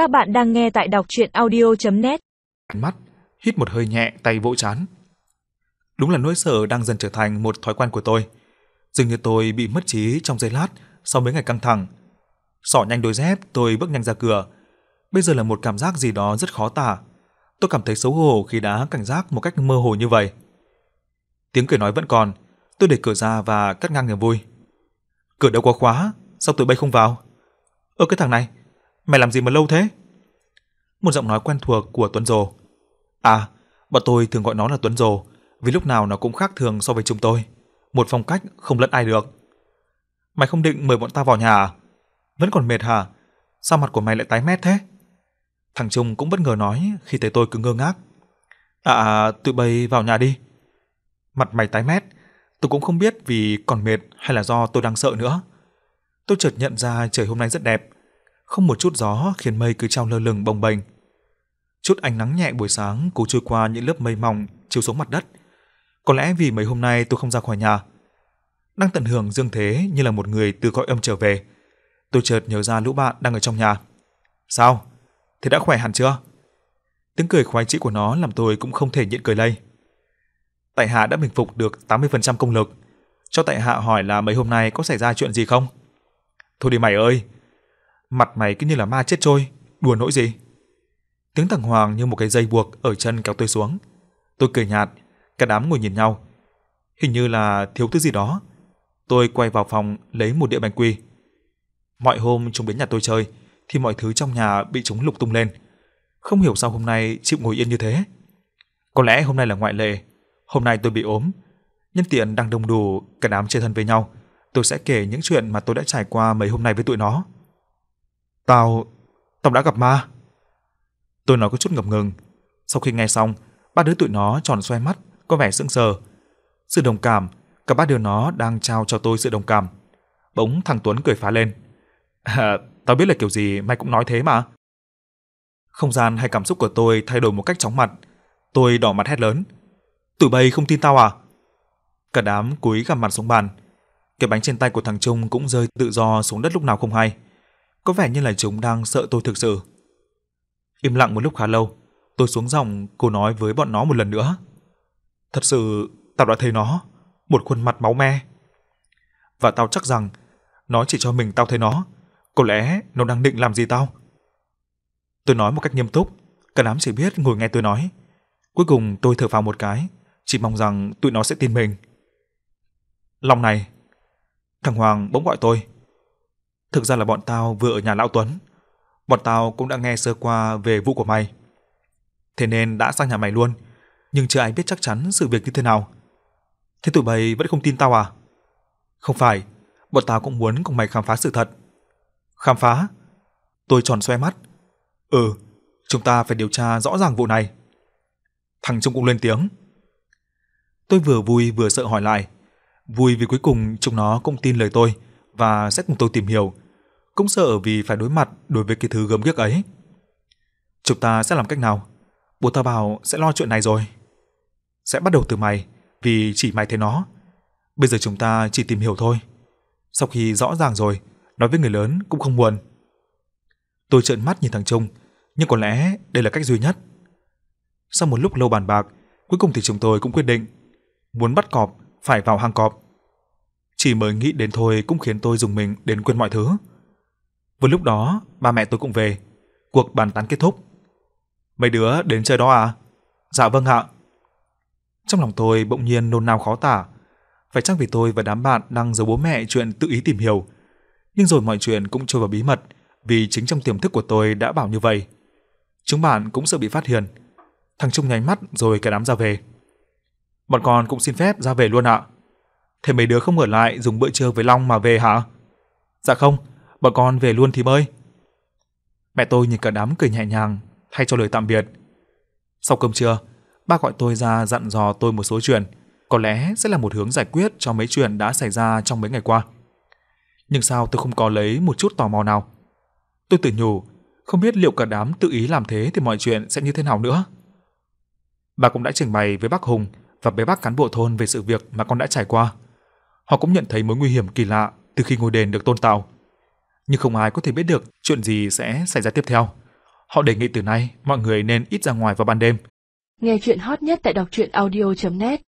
Các bạn đang nghe tại đọc chuyện audio.net Mắt, hít một hơi nhẹ tay vỗ chán. Đúng là nỗi sợ đang dần trở thành một thói quen của tôi. Dường như tôi bị mất trí trong giây lát sau mấy ngày căng thẳng. Xỏ nhanh đôi dép, tôi bước nhanh ra cửa. Bây giờ là một cảm giác gì đó rất khó tả. Tôi cảm thấy xấu hổ khi đã cảnh giác một cách mơ hồ như vậy. Tiếng cười nói vẫn còn, tôi đẩy cửa ra và cắt ngang niềm vui. Cửa đâu có khóa, sao tụi bay không vào? Ơ cái thằng này, mày làm gì mà lâu thế? Một giọng nói quen thuộc của Tuấn Dồ. À, bọn tôi thường gọi nó là Tuấn Dồ, vì lúc nào nó cũng khác thường so với chúng tôi. Một phong cách không lẫn ai được. Mày không định mời bọn ta vào nhà à? Vẫn còn mệt hả? Sao mặt của mày lại tái mét thế? Thằng Trung cũng bất ngờ nói khi thấy tôi cứ ngơ ngác. À, à tụi bay vào nhà đi. Mặt mày tái mét, tôi cũng không biết vì còn mệt hay là do tôi đang sợ nữa. Tôi chợt nhận ra trời hôm nay rất đẹp, không một chút gió khiến mây cứ trao lơ lửng bồng bềnh. Chút ánh nắng nhẹ buổi sáng cố trôi qua những lớp mây mỏng chiếu xuống mặt đất. Có lẽ vì mấy hôm nay tôi không ra khỏi nhà, đang tận hưởng dương thế như là một người từ cõi âm trở về. Tôi chợt nhớ ra lũ bạn đang ở trong nhà. Sao? Thế đã khỏe hẳn chưa? Tiếng cười khoái trĩ của nó làm tôi cũng không thể nhịn cười lây. Tại hạ đã bình phục được 80% công lực. Cho tại hạ hỏi là mấy hôm nay có xảy ra chuyện gì không? Thôi đi mày ơi, mặt mày cứ như là ma chết trôi, đùa nỗi gì? Tiếng thằng Hoàng như một cái dây buộc ở chân kéo tôi xuống. Tôi cười nhạt, cả đám ngồi nhìn nhau. Hình như là thiếu thứ gì đó. Tôi quay vào phòng lấy một đĩa bánh quy. Mọi hôm chúng đến nhà tôi chơi thì mọi thứ trong nhà bị chúng lục tung lên. Không hiểu sao hôm nay chịu ngồi yên như thế. Có lẽ hôm nay là ngoại lệ. Hôm nay tôi bị ốm. Nhân tiện đang đông đủ cả đám chơi thân với nhau tôi sẽ kể những chuyện mà tôi đã trải qua mấy hôm nay với tụi nó. Tao, tao đã gặp ma. Tôi nói có chút ngập ngừng. Sau khi nghe xong, ba đứa tụi nó tròn xoay mắt, có vẻ sững sờ. Sự đồng cảm, cả ba đứa nó đang trao cho tôi sự đồng cảm. Bỗng thằng Tuấn cười phá lên. À, tao biết là kiểu gì mày cũng nói thế mà. Không gian hay cảm xúc của tôi thay đổi một cách chóng mặt. Tôi đỏ mặt hét lớn. Tụi bay không tin tao à? Cả đám cúi gằm mặt xuống bàn. Cái bánh trên tay của thằng Trung cũng rơi tự do xuống đất lúc nào không hay. Có vẻ như là chúng đang sợ tôi thực sự. Im lặng một lúc khá lâu, tôi xuống dòng cô nói với bọn nó một lần nữa. Thật sự, tao đã thấy nó, một khuôn mặt máu me. Và tao chắc rằng, nó chỉ cho mình tao thấy nó. Có lẽ nó đang định làm gì tao? Tôi nói một cách nghiêm túc, cả đám chỉ biết ngồi nghe tôi nói. Cuối cùng tôi thở phào một cái, chỉ mong rằng tụi nó sẽ tin mình. Lòng này, Thằng Hoàng bỗng gọi tôi. Thực ra là bọn tao vừa ở nhà lão Tuấn. Bọn tao cũng đã nghe sơ qua về vụ của mày. Thế nên đã sang nhà mày luôn, nhưng chưa ai biết chắc chắn sự việc như thế nào. Thế tụi bay vẫn không tin tao à? Không phải, bọn tao cũng muốn cùng mày khám phá sự thật. Khám phá? Tôi tròn xoe mắt. Ừ, chúng ta phải điều tra rõ ràng vụ này. Thằng Trung cũng lên tiếng. Tôi vừa vui vừa sợ hỏi lại. Vui vì cuối cùng chúng nó cũng tin lời tôi và sẽ cùng tôi tìm hiểu. Cũng sợ vì phải đối mặt đối với cái thứ gớm ghiếc ấy. Chúng ta sẽ làm cách nào? Bố ta bảo sẽ lo chuyện này rồi. Sẽ bắt đầu từ mày, vì chỉ mày thấy nó. Bây giờ chúng ta chỉ tìm hiểu thôi. Sau khi rõ ràng rồi, nói với người lớn cũng không buồn. Tôi trợn mắt nhìn thằng Trung, nhưng có lẽ đây là cách duy nhất. Sau một lúc lâu bàn bạc, cuối cùng thì chúng tôi cũng quyết định muốn bắt cọp phải vào hang cọp. Chỉ mới nghĩ đến thôi cũng khiến tôi dùng mình đến quên mọi thứ. Vừa lúc đó, ba mẹ tôi cũng về. Cuộc bàn tán kết thúc. Mấy đứa đến chơi đó à? Dạ vâng ạ. Trong lòng tôi bỗng nhiên nôn nao khó tả. Phải chắc vì tôi và đám bạn đang giấu bố mẹ chuyện tự ý tìm hiểu. Nhưng rồi mọi chuyện cũng trôi vào bí mật vì chính trong tiềm thức của tôi đã bảo như vậy. Chúng bạn cũng sợ bị phát hiện. Thằng Trung nháy mắt rồi cả đám ra về. Bọn con cũng xin phép ra về luôn ạ. Thế mấy đứa không ở lại dùng bữa trưa với Long mà về hả? Dạ không, bọn con về luôn thì ơi. Mẹ tôi nhìn cả đám cười nhẹ nhàng, thay cho lời tạm biệt. Sau cơm trưa, ba gọi tôi ra dặn dò tôi một số chuyện, có lẽ sẽ là một hướng giải quyết cho mấy chuyện đã xảy ra trong mấy ngày qua. Nhưng sao tôi không có lấy một chút tò mò nào? Tôi tự nhủ, không biết liệu cả đám tự ý làm thế thì mọi chuyện sẽ như thế nào nữa. Bà cũng đã trình bày với bác Hùng và bé bác cán bộ thôn về sự việc mà con đã trải qua. Họ cũng nhận thấy mối nguy hiểm kỳ lạ từ khi ngôi đền được tôn tạo. Nhưng không ai có thể biết được chuyện gì sẽ xảy ra tiếp theo. Họ đề nghị từ nay, mọi người nên ít ra ngoài vào ban đêm. Nghe chuyện hot nhất tại đọc truyện audio.net